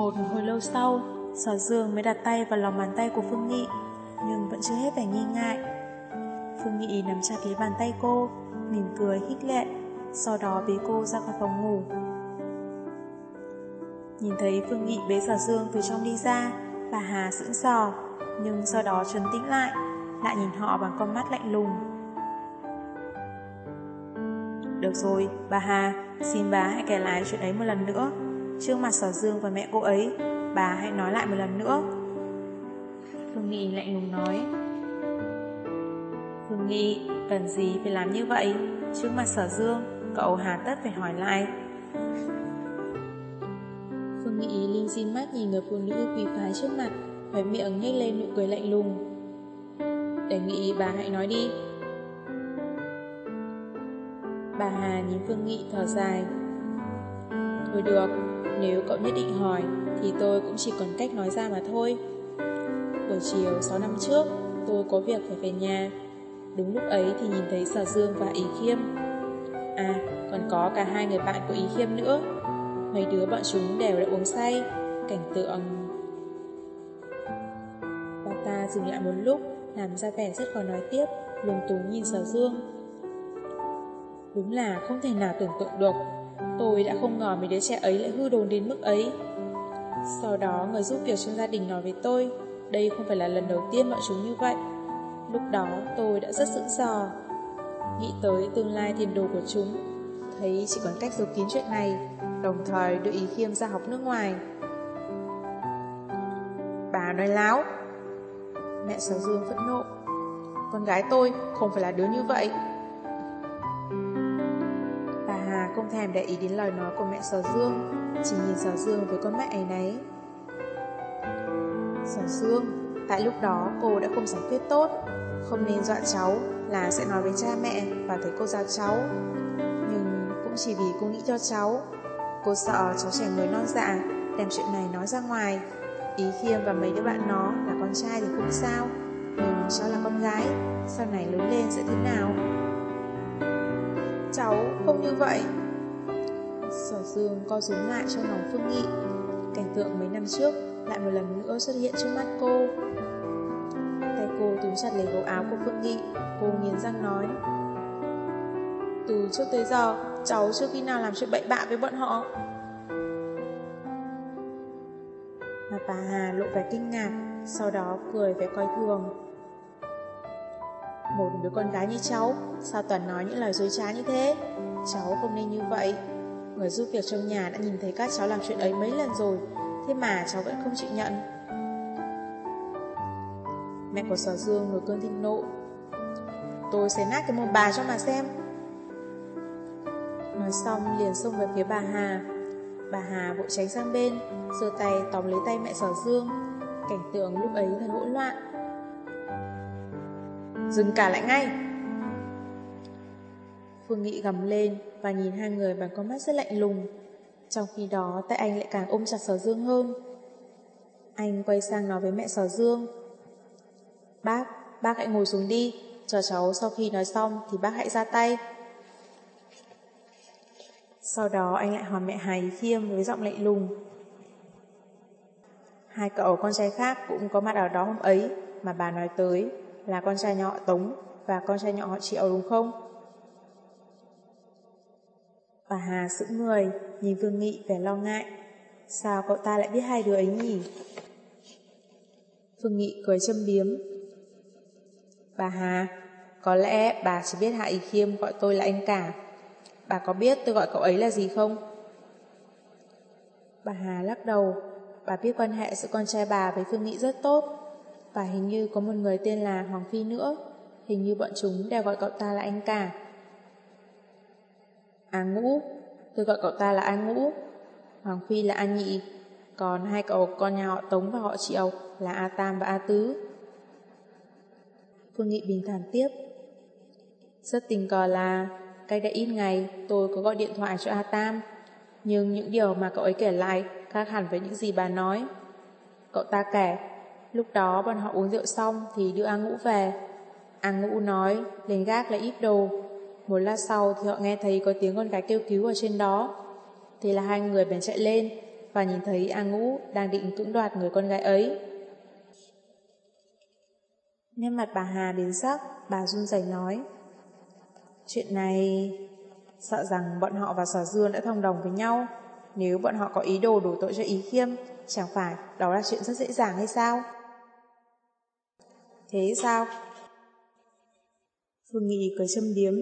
Một hồi lâu sau, Sở Dương mới đặt tay vào lòng bàn tay của Phương Nghị, nhưng vẫn chưa hết vẻ nghi ngại. Phương Nghị nắm chặt lấy bàn tay cô, mỉm cười khích lệ, sau đó bế cô ra khỏi phòng ngủ. Nhìn thấy Phương Nghị bế Sở Dương từ trong đi ra, bà Hà sững sò, nhưng sau đó trấn tĩnh lại, lại nhìn họ bằng con mắt lạnh lùng. Được rồi, bà Hà, xin bà hãy kể lại chuyện ấy một lần nữa. Trước mặt Sở Dương và mẹ cô ấy, bà hãy nói lại một lần nữa. Phương Nghị lạnh lùng nói. Phương Nghị, cần gì phải làm như vậy? Trước mặt Sở Dương, cậu hà tất phải hỏi lại. Phương Nghị linh xin mắt nhìn người phụ nữ quỳ phái trước mặt, khóe miệng nhếch lên nụ cười lạnh lùng. Đề nghị bà hãy nói đi. Bà Hà nhìn Phương Nghị thở dài. Thôi được, nếu cậu nhất định hỏi, thì tôi cũng chỉ còn cách nói ra mà thôi. Buổi chiều 6 năm trước, tôi có việc phải về nhà. Đúng lúc ấy thì nhìn thấy Sở Dương và Ý Khiêm. À, còn có cả hai người bạn của Ý Khiêm nữa. Mấy đứa bọn chúng đều đã uống say, cảnh tượng... Bà ta dừng lại một lúc, làm ra vẻ rất khó nói tiếp, lùng túng nhìn Sở Dương. Đúng là không thể nào tưởng tượng được, tôi đã không ngờ mấy đứa trẻ ấy lại hư đồn đến mức ấy. Sau đó người giúp việc trong gia đình nói với tôi, đây không phải là lần đầu tiên bọn chúng như vậy. Lúc đó tôi đã rất sững sờ, nghĩ tới tương lai tiền đồ của chúng, thấy chỉ còn cách giấu kín chuyện này, đồng thời đưa ý khiêm ra học nước ngoài. Bà nói láo. Mẹ Sở Dương phẫn nộ. Con gái tôi không phải là đứa như vậy. Hà thèm để ý đến lời nói của mẹ Sở Dương, chỉ nhìn Sở Dương với con mắt ấy nấy. Sở Dương, tại lúc đó cô đã không giải quyết tốt, không nên dọa cháu là sẽ nói với cha mẹ và thấy cô giáo cháu. Nhưng cũng chỉ vì cô nghĩ cho cháu, cô sợ cháu trẻ người non dạ đem chuyện này nói ra ngoài. Ý Khiêm và mấy đứa bạn nó là con trai thì không sao, nhưng cháu là con gái, sau này lớn lên sẽ thế nào? Cháu không như vậy. Sở Dương co rúm lại trong lòng Phương Nghị. Cảnh tượng mấy năm trước lại một lần nữa xuất hiện trước mắt cô. Tay cô túm chặt lấy gấu áo của Phương Nghị, cô nghiến răng nói. Từ trước tới giờ, cháu chưa khi nào làm chuyện bậy bạ với bọn họ. Mà bà Hà lộ vẻ kinh ngạc, sau đó cười vẻ coi thường. Một đứa con gái như cháu, sao toàn nói những lời dối trá như thế? Cháu không nên như vậy. Người giúp việc trong nhà đã nhìn thấy các cháu làm chuyện ấy mấy lần rồi, thế mà cháu vẫn không chịu nhận. Mẹ của Sở Dương nổi cơn thịnh nộ. Tôi sẽ nát cái mồm bà cho mà xem. Nói xong liền xông về phía bà Hà. Bà Hà vội tránh sang bên, giơ tay tóm lấy tay mẹ Sở Dương. Cảnh tượng lúc ấy thật hỗn loạn. Dừng cả lại ngay! Phương Nghị gầm lên và nhìn hai người bằng con mắt rất lạnh lùng. Trong khi đó tay anh lại càng ôm chặt Sở Dương hơn. Anh quay sang nói với mẹ Sở Dương. Bác, bác hãy ngồi xuống đi, chờ cháu sau khi nói xong thì bác hãy ra tay. Sau đó anh lại hỏi mẹ Hải Khiêm với giọng lạnh lùng. Hai cậu con trai khác cũng có mặt ở đó hôm ấy mà bà nói tới là con trai nhỏ Tống và con trai nhỏ họ Triệu đúng không? Bà Hà sững người, nhìn Vương Nghị vẻ lo ngại. Sao cậu ta lại biết hai đứa ấy nhỉ? Phương Nghị cười châm biếm. Bà Hà, có lẽ bà chỉ biết Hạ Ý Khiêm gọi tôi là anh cả. Bà có biết tôi gọi cậu ấy là gì không? Bà Hà lắc đầu. Bà biết quan hệ giữa con trai bà với Phương Nghị rất tốt. Và hình như có một người tên là Hoàng Phi nữa. Hình như bọn chúng đều gọi cậu ta là anh cả. A Ngũ, tôi gọi cậu ta là A Ngũ. Hoàng Phi là A Nhị. Còn hai cậu con nhà họ Tống và họ Triệu là A Tam và A Tứ. Phương Nghị bình thản tiếp. Rất tình cờ là cách đã ít ngày tôi có gọi điện thoại cho A Tam. Nhưng những điều mà cậu ấy kể lại khác hẳn với những gì bà nói. Cậu ta kể, lúc đó bọn họ uống rượu xong thì đưa A Ngũ về. A Ngũ nói, lên gác là ít đồ. Một lát sau thì họ nghe thấy có tiếng con gái kêu cứu ở trên đó. Thế là hai người bèn chạy lên. và nhìn thấy A Ngũ đang định cưỡng đoạt người con gái ấy. Nét mặt bà Hà biến sắc, bà run rẩy nói. Chuyện này... Sợ rằng bọn họ và Sở Dương đã thông đồng với nhau. Nếu bọn họ có ý đồ đổ tội cho Ý Khiêm, chẳng phải đó là chuyện rất dễ dàng hay sao? Thế sao? Phương Nghị cười châm điếm.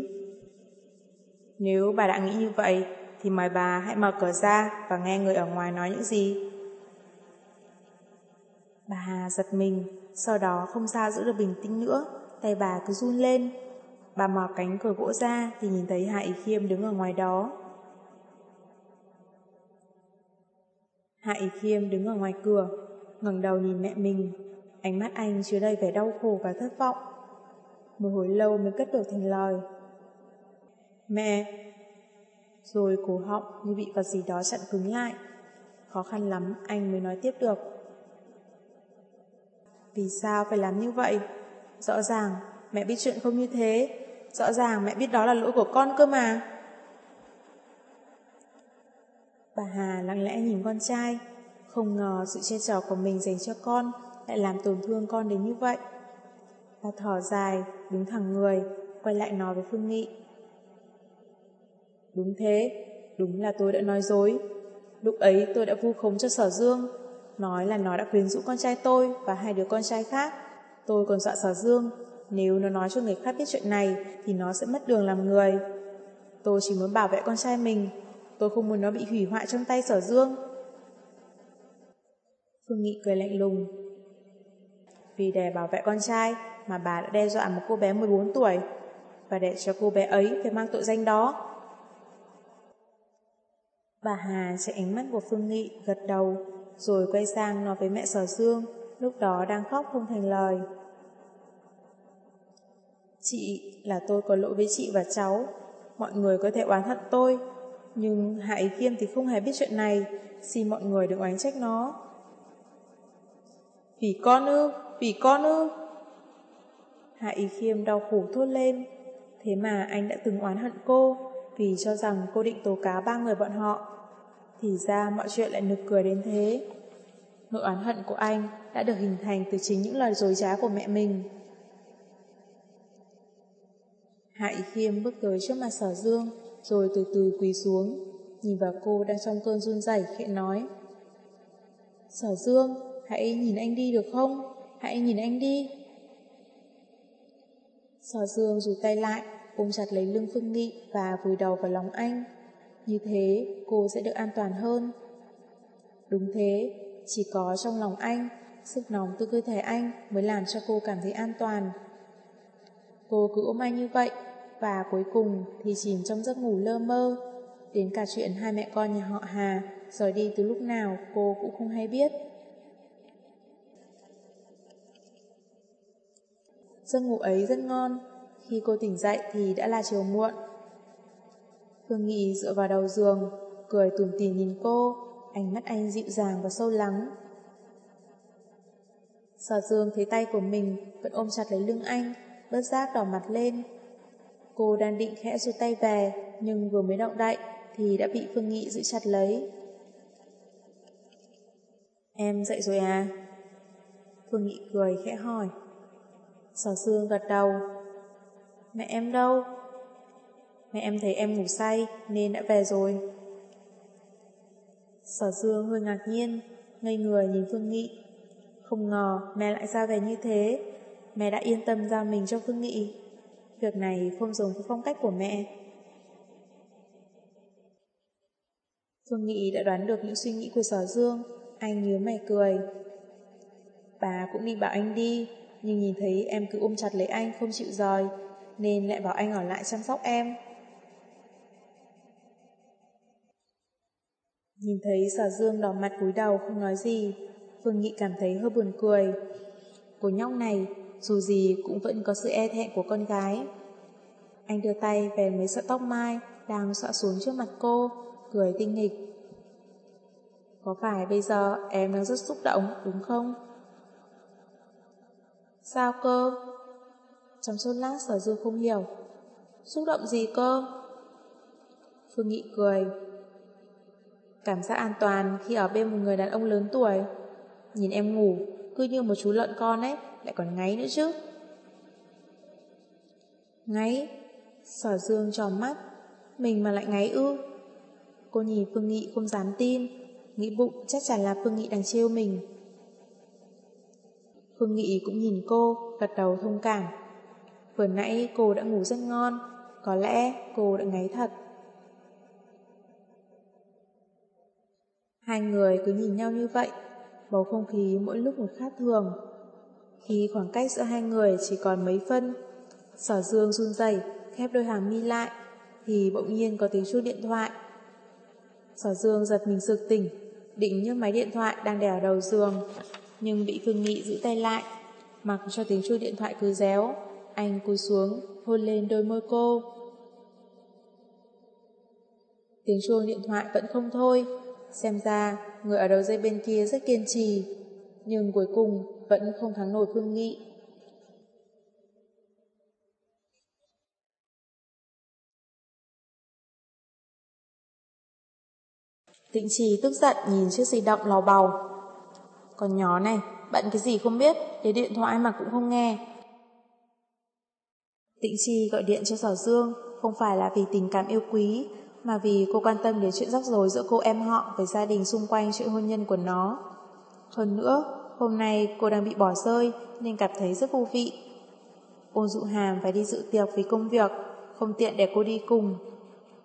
Nếu bà đã nghĩ như vậy, thì mời bà hãy mở cửa ra và nghe người ở ngoài nói những gì. Bà Hà giật mình, sau đó không sao giữ được bình tĩnh nữa, tay bà cứ run lên. Bà mở cánh cửa gỗ ra thì nhìn thấy Hạ Ý Khiêm đứng ở ngoài đó. Hạ Ý Khiêm đứng ở ngoài cửa, ngẩng đầu nhìn mẹ mình, ánh mắt anh chứa đầy vẻ đau khổ và thất vọng. Một hồi lâu mới cất được thành lời. Mẹ! Rồi cổ họng như bị vật gì đó chặn cứng lại. Khó khăn lắm anh mới nói tiếp được. Vì sao phải làm như vậy? Rõ ràng mẹ biết chuyện không như thế. Rõ ràng mẹ biết đó là lỗi của con cơ mà. Bà Hà lặng lẽ nhìn con trai. Không ngờ sự che chở của mình dành cho con lại làm tổn thương con đến như vậy. Bà thở dài, đứng thẳng người, quay lại nói với Phương Nghị. Đúng thế, đúng là tôi đã nói dối. Lúc ấy tôi đã vu khống cho sở dương, nói là nó đã quyến rũ con trai tôi và hai đứa con trai khác. Tôi còn dọa sở dương, nếu nó nói cho người khác biết chuyện này thì nó sẽ mất đường làm người. Tôi chỉ muốn bảo vệ con trai mình, tôi không muốn nó bị hủy hoại trong tay sở dương. Phương Nghị cười lạnh lùng. Vì để bảo vệ con trai mà bà đã đe dọa một cô bé 14 tuổi và để cho cô bé ấy phải mang tội danh đó. Bà Hà chạy ánh mắt của Phương Nghị gật đầu rồi quay sang nói với mẹ Sở Dương lúc đó đang khóc không thành lời. Chị là tôi có lỗi với chị và cháu mọi người có thể oán hận tôi nhưng Hạ Ý Khiêm thì không hề biết chuyện này xin mọi người đừng oán trách nó. Vì con ư, vì con ư. Hạ Ý Khiêm đau khổ thốt lên thế mà anh đã từng oán hận cô vì cho rằng cô định tố cáo ba người bọn họ. Thì ra mọi chuyện lại nực cười đến thế. Nỗi oán hận của anh đã được hình thành từ chính những lời dối trá của mẹ mình. Hạ Ý Khiêm bước tới trước mặt sở dương, rồi từ từ quỳ xuống, nhìn vào cô đang trong cơn run rẩy khẽ nói. Sở dương, hãy nhìn anh đi được không? Hãy nhìn anh đi. Sở dương rụt tay lại, ôm chặt lấy lưng Phương Nghị và vùi đầu vào lòng anh. Như thế, cô sẽ được an toàn hơn. Đúng thế, chỉ có trong lòng anh, sức nóng từ cơ thể anh mới làm cho cô cảm thấy an toàn. Cô cứ ôm anh như vậy, và cuối cùng thì chìm trong giấc ngủ lơ mơ. Đến cả chuyện hai mẹ con nhà họ Hà rời đi từ lúc nào cô cũng không hay biết. Giấc ngủ ấy rất ngon, khi cô tỉnh dậy thì đã là chiều muộn. Phương Nghị dựa vào đầu giường, cười tủm tỉm nhìn cô, ánh mắt anh dịu dàng và sâu lắng. Sở dương thấy tay của mình vẫn ôm chặt lấy lưng anh, bớt giác đỏ mặt lên. Cô đang định khẽ rút tay về, nhưng vừa mới động đậy thì đã bị Phương Nghị giữ chặt lấy. Em dậy rồi à? Phương Nghị cười khẽ hỏi. Sở dương gật đầu. Mẹ em đâu? Mẹ em thấy em ngủ say nên đã về rồi. Sở dương hơi ngạc nhiên, ngây người nhìn Phương Nghị. Không ngờ mẹ lại ra về như thế, mẹ đã yên tâm giao mình cho Phương Nghị. Việc này không giống với phong cách của mẹ. Phương Nghị đã đoán được những suy nghĩ của Sở Dương, anh nhớ mày cười. Bà cũng định bảo anh đi, nhưng nhìn thấy em cứ ôm chặt lấy anh không chịu rời, nên lại bảo anh ở lại chăm sóc em. Nhìn thấy sở dương đỏ mặt cúi đầu không nói gì, Phương Nghị cảm thấy hơi buồn cười. Cô nhóc này, dù gì cũng vẫn có sự e thẹn của con gái. Anh đưa tay về mấy sợi tóc mai đang xõa xuống trước mặt cô, cười tinh nghịch. Có phải bây giờ em đang rất xúc động, đúng không? Sao cơ? Trong chốc lát sở dương không hiểu. Xúc động gì cơ? Phương Nghị cười, Cảm giác an toàn khi ở bên một người đàn ông lớn tuổi. Nhìn em ngủ, cứ như một chú lợn con ấy, lại còn ngáy nữa chứ. Ngáy, sở dương tròn mắt, mình mà lại ngáy ư. Cô nhìn Phương Nghị không dám tin, nghĩ bụng chắc chắn là Phương Nghị đang trêu mình. Phương Nghị cũng nhìn cô, gật đầu thông cảm. Vừa nãy cô đã ngủ rất ngon, có lẽ cô đã ngáy thật. Hai người cứ nhìn nhau như vậy, bầu không khí mỗi lúc một khác thường. Khi khoảng cách giữa hai người chỉ còn mấy phân, sở dương run rẩy khép đôi hàng mi lại, thì bỗng nhiên có tiếng chuông điện thoại. Sở dương giật mình sực tỉnh, định nhấc máy điện thoại đang để ở đầu giường, nhưng bị Phương Nghị giữ tay lại, mặc cho tiếng chuông điện thoại cứ réo. Anh cúi xuống, hôn lên đôi môi cô. Tiếng chuông điện thoại vẫn không thôi, xem ra người ở đầu dây bên kia rất kiên trì, nhưng cuối cùng vẫn không thắng nổi Phương Nghị. Tịnh trì tức giận nhìn chiếc di động lò bầu. Còn nhỏ này, bận cái gì không biết, để điện thoại mà cũng không nghe. Tịnh trì gọi điện cho Sở Dương không phải là vì tình cảm yêu quý, mà vì cô quan tâm đến chuyện rắc rối giữa cô em họ với gia đình xung quanh chuyện hôn nhân của nó. Hơn nữa, hôm nay cô đang bị bỏ rơi nên cảm thấy rất vô vị. Ôn dụ hàm phải đi dự tiệc vì công việc, không tiện để cô đi cùng.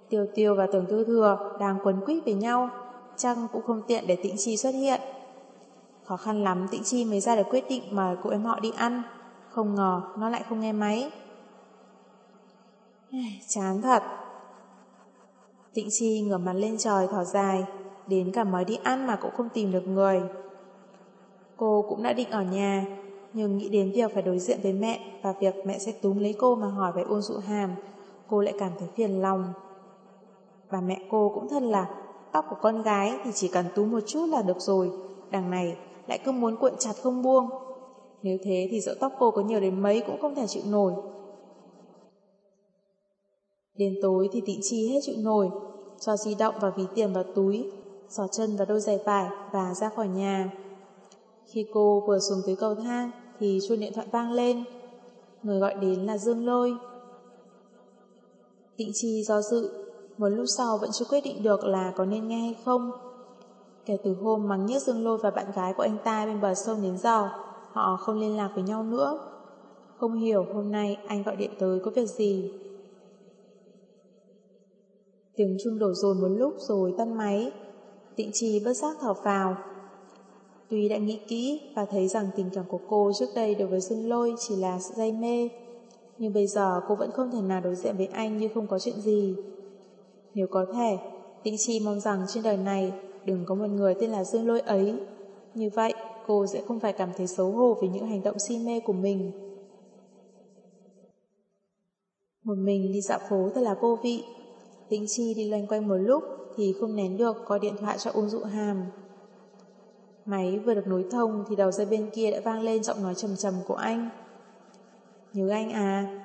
Tiêu tiêu và tưởng tư thừa đang quấn quýt với nhau, chăng cũng không tiện để tĩnh chi xuất hiện. Khó khăn lắm tĩnh chi mới ra được quyết định mời cô em họ đi ăn, không ngờ nó lại không nghe máy. Chán thật. Tịnh Chi ngửa mặt lên trời thở dài, đến cả mới đi ăn mà cũng không tìm được người. Cô cũng đã định ở nhà, nhưng nghĩ đến việc phải đối diện với mẹ và việc mẹ sẽ túm lấy cô mà hỏi về ôn dụ hàm, cô lại cảm thấy phiền lòng. Và mẹ cô cũng thân là tóc của con gái thì chỉ cần túm một chút là được rồi, đằng này lại cứ muốn cuộn chặt không buông. Nếu thế thì dẫu tóc cô có nhiều đến mấy cũng không thể chịu nổi. Đến tối thì tịnh chi hết chịu nổi, cho di động và ví tiền vào túi, xỏ chân vào đôi giày vải và ra khỏi nhà. Khi cô vừa xuống tới cầu thang thì chuông điện thoại vang lên. Người gọi đến là Dương Lôi. Tịnh chi do dự, một lúc sau vẫn chưa quyết định được là có nên nghe hay không. Kể từ hôm mắng nhất Dương Lôi và bạn gái của anh ta bên bờ sông đến giờ, họ không liên lạc với nhau nữa. Không hiểu hôm nay anh gọi điện tới có việc gì. Tiếng chuông đổ rồi một lúc rồi tắt máy. Tịnh trì bất giác thở vào Tuy đã nghĩ kỹ và thấy rằng tình cảm của cô trước đây đối với Dương Lôi chỉ là sự dây mê, nhưng bây giờ cô vẫn không thể nào đối diện với anh như không có chuyện gì. Nếu có thể, Tịnh Chi mong rằng trên đời này đừng có một người tên là Dương Lôi ấy. Như vậy, cô sẽ không phải cảm thấy xấu hổ vì những hành động si mê của mình. Một mình đi dạo phố thật là vô vị. Tĩnh Chi đi loanh quanh một lúc thì không nén được có điện thoại cho Ung dụ hàm. Máy vừa được nối thông thì đầu dây bên kia đã vang lên giọng nói trầm trầm của anh. Nhớ anh à?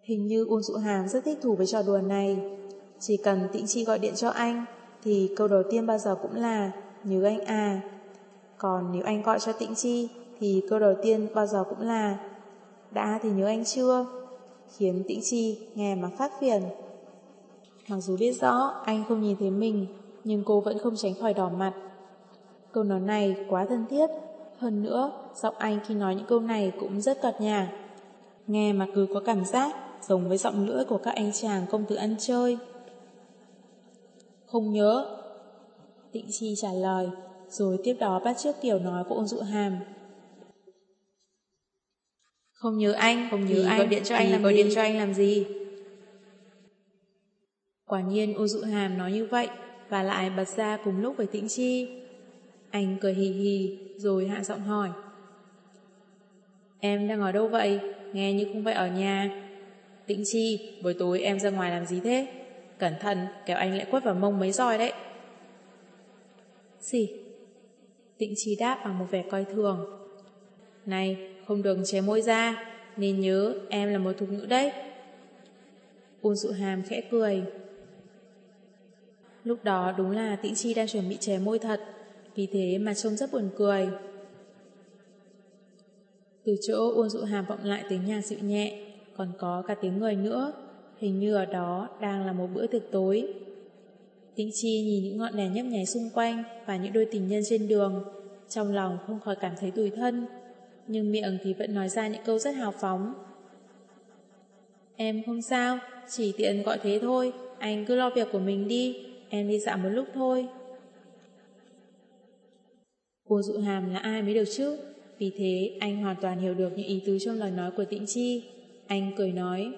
Hình như Ung dụ hàm rất thích thú với trò đùa này. Chỉ cần Tĩnh Chi gọi điện cho anh thì câu đầu tiên bao giờ cũng là nhớ anh à. Còn nếu anh gọi cho Tĩnh Chi thì câu đầu tiên bao giờ cũng là đã thì nhớ anh chưa? Khiến Tĩnh Chi nghe mà phát phiền. Mặc dù biết rõ anh không nhìn thấy mình, nhưng cô vẫn không tránh khỏi đỏ mặt. Câu nói này quá thân thiết, hơn nữa, giọng anh khi nói những câu này cũng rất cợt nhà. Nghe mà cứ có cảm giác giống với giọng lưỡi của các anh chàng công tử ăn chơi. Không nhớ. Tịnh Chi trả lời, rồi tiếp đó bắt trước kiểu nói của ôn dụ hàm. Không nhớ anh, không nhớ anh, gọi điện cho anh làm gọi điện cho anh làm gì? Quả nhiên ô dụ hàm nói như vậy và lại bật ra cùng lúc với tĩnh chi. Anh cười hì hì rồi hạ giọng hỏi. Em đang ở đâu vậy? Nghe như không phải ở nhà. Tĩnh chi, buổi tối em ra ngoài làm gì thế? Cẩn thận, kéo anh lại quất vào mông mấy roi đấy. Gì? Tịnh chi đáp bằng một vẻ coi thường. Này, không được chế môi ra, nên nhớ em là một thục nữ đấy. Ôn dụ hàm khẽ cười. Lúc đó đúng là Tĩnh Chi đang chuẩn bị chè môi thật, vì thế mà trông rất buồn cười. Từ chỗ Uông Dụ Hàm vọng lại tiếng nhạc dịu nhẹ, còn có cả tiếng người nữa, hình như ở đó đang là một bữa tiệc tối. Tĩnh Chi nhìn những ngọn đèn nhấp nháy xung quanh và những đôi tình nhân trên đường, trong lòng không khỏi cảm thấy tủi thân, nhưng miệng thì vẫn nói ra những câu rất hào phóng. Em không sao, chỉ tiện gọi thế thôi, anh cứ lo việc của mình đi, em đi dạo một lúc thôi. Cô dụ hàm là ai mới được chứ? Vì thế anh hoàn toàn hiểu được những ý tứ trong lời nói của Tĩnh Chi. Anh cười nói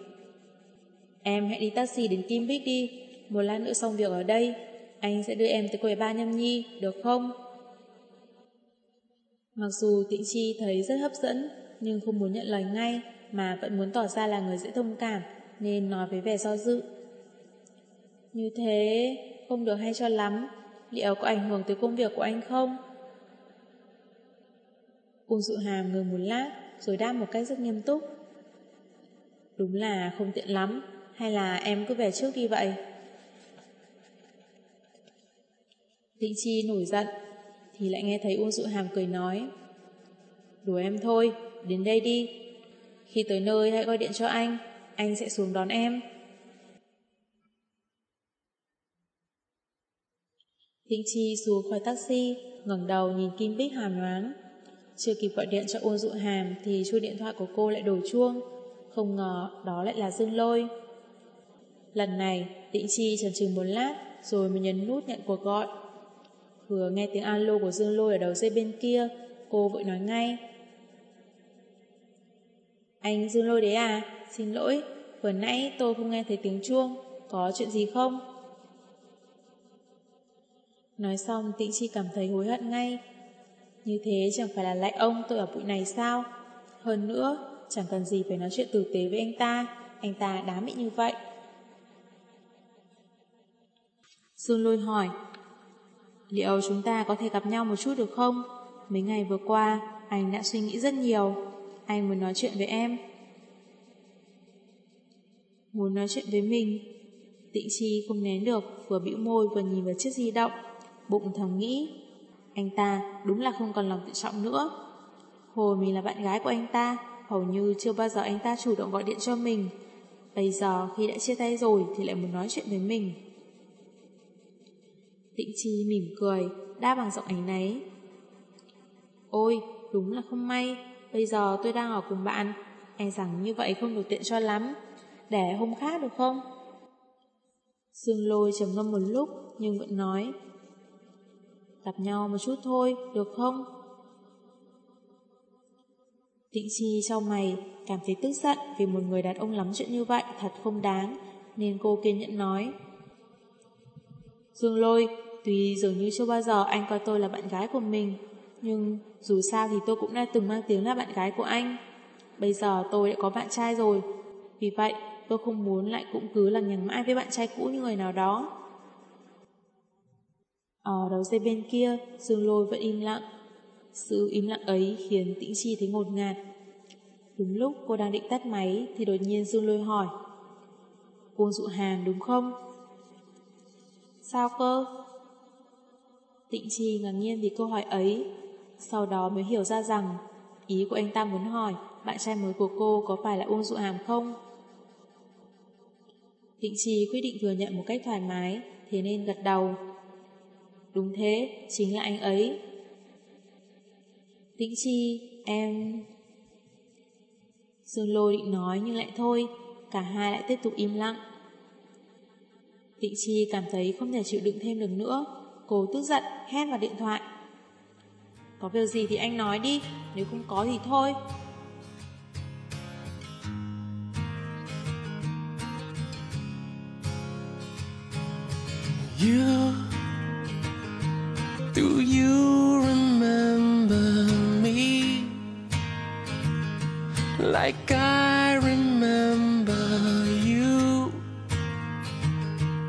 Em hãy đi taxi đến Kim Bích đi Một lát nữa xong việc ở đây Anh sẽ đưa em tới quầy ba Nhâm Nhi Được không? Mặc dù Tĩnh Chi thấy rất hấp dẫn, Nhưng không muốn nhận lời ngay Mà vẫn muốn tỏ ra là người dễ thông cảm, Nên nói với vẻ do dự. Như thế, Không được hay cho lắm. Liệu có ảnh hưởng tới công việc của anh không? Uông Dụ Hàm ngừng một lát, Rồi đáp một cách rất nghiêm túc. Đúng là không tiện lắm. Hay là em cứ về trước đi vậy? Tĩnh Chi nổi giận. Thì lại nghe thấy Uông Dụ Hàm cười nói Đùa em thôi Đến đây đi Khi tới nơi hãy gọi điện cho anh Anh sẽ xuống đón em thịnh Chi xuống khỏi taxi ngẩng đầu nhìn Kim Bích hàm nhoáng Chưa kịp gọi điện cho Uông Dụ Hàm Thì chuông điện thoại của cô lại đổ chuông không ngờ đó lại là Dương Lôi. Lần này, Tĩnh Chi chần chừ một lát rồi mới nhấn nút nhận cuộc gọi. Vừa nghe tiếng alo của Dương Lôi ở đầu dây bên kia, cô vội nói ngay. Anh Dương Lôi đấy à? Xin lỗi, vừa nãy tôi không nghe thấy tiếng chuông, có chuyện gì không? Nói xong Tĩnh Chi cảm thấy hối hận ngay. Như thế chẳng phải là lại ông tôi ở bụi này sao? Hơn nữa, chẳng cần gì phải nói chuyện tử tế với anh ta, anh ta đáng bị như vậy. Dương Lôi hỏi, liệu chúng ta có thể gặp nhau một chút được không? Mấy ngày vừa qua, anh đã suy nghĩ rất nhiều, anh muốn nói chuyện với em. Muốn nói chuyện với mình, Tịnh Chi không nén được, vừa bĩu môi vừa nhìn vào chiếc di động, bụng thầm nghĩ, anh ta đúng là không còn lòng tự trọng nữa. Hồi mình là bạn gái của anh ta, hầu như chưa bao giờ anh ta chủ động gọi điện cho mình. Bây giờ khi đã chia tay rồi thì lại muốn nói chuyện với mình. Tịnh Chi mỉm cười, đa bằng giọng ánh náy. Ôi, đúng là không may, bây giờ tôi đang ở cùng bạn, E rằng như vậy không được tiện cho lắm, để hôm khác được không? Dương lôi trầm ngâm một lúc nhưng vẫn nói Gặp nhau một chút thôi, được không? Tịnh Chi trong mày cảm thấy tức giận vì một người đàn ông lắm chuyện như vậy thật không đáng, nên cô kiên nhẫn nói. Dương Lôi, tuy dường như chưa bao giờ anh coi tôi là bạn gái của mình, nhưng dù sao thì tôi cũng đã từng mang tiếng là bạn gái của anh. Bây giờ tôi đã có bạn trai rồi, vì vậy tôi không muốn lại cũng cứ lằng nhằng mãi với bạn trai cũ như người nào đó. Ở đầu dây bên kia, Dương Lôi vẫn im lặng, sự im lặng ấy khiến Tĩnh Chi thấy ngột ngạt. Đúng lúc cô đang định tắt máy thì đột nhiên Dương Lôi hỏi Cô dụ hàng đúng không? Sao cơ? Tịnh Chi ngạc nhiên vì câu hỏi ấy Sau đó mới hiểu ra rằng Ý của anh ta muốn hỏi Bạn trai mới của cô có phải là Uông Dụ Hàm không? Tịnh Chi quyết định thừa nhận một cách thoải mái Thế nên gật đầu Đúng thế, chính là anh ấy Tĩnh Chi, em... Dương Lôi định nói nhưng lại thôi, cả hai lại tiếp tục im lặng. Tịnh Chi cảm thấy không thể chịu đựng thêm được nữa, cô tức giận, hét vào điện thoại. Có việc gì thì anh nói đi, nếu không có thì thôi. You, do you remember me like I remember you.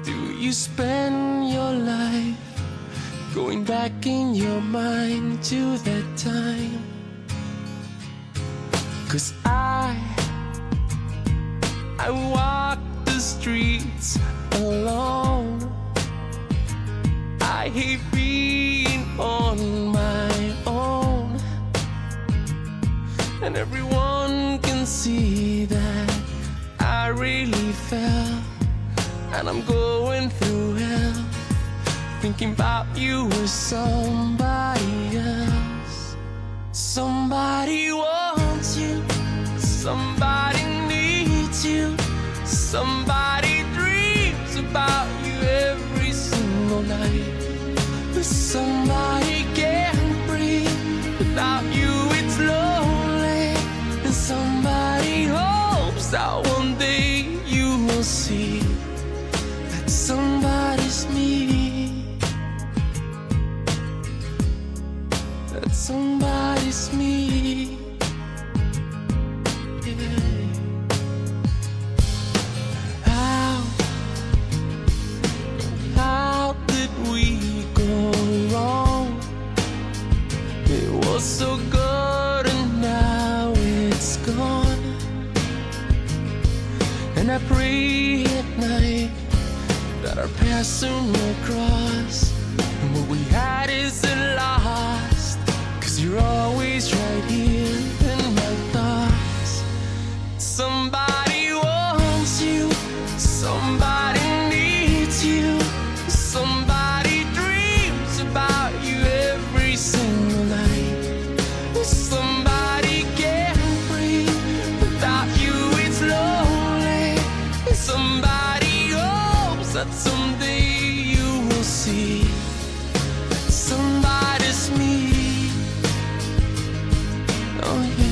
Do you spend Going back in your mind to that time. Cause I, I walk the streets alone. I hate being on my own. And everyone can see that I really fell. And I'm going through thinking about you with somebody else. Somebody wants you, somebody needs you, somebody. Pray at night that our paths soon will cross. And what we had isn't lost, cause you're always right here. Oh yeah.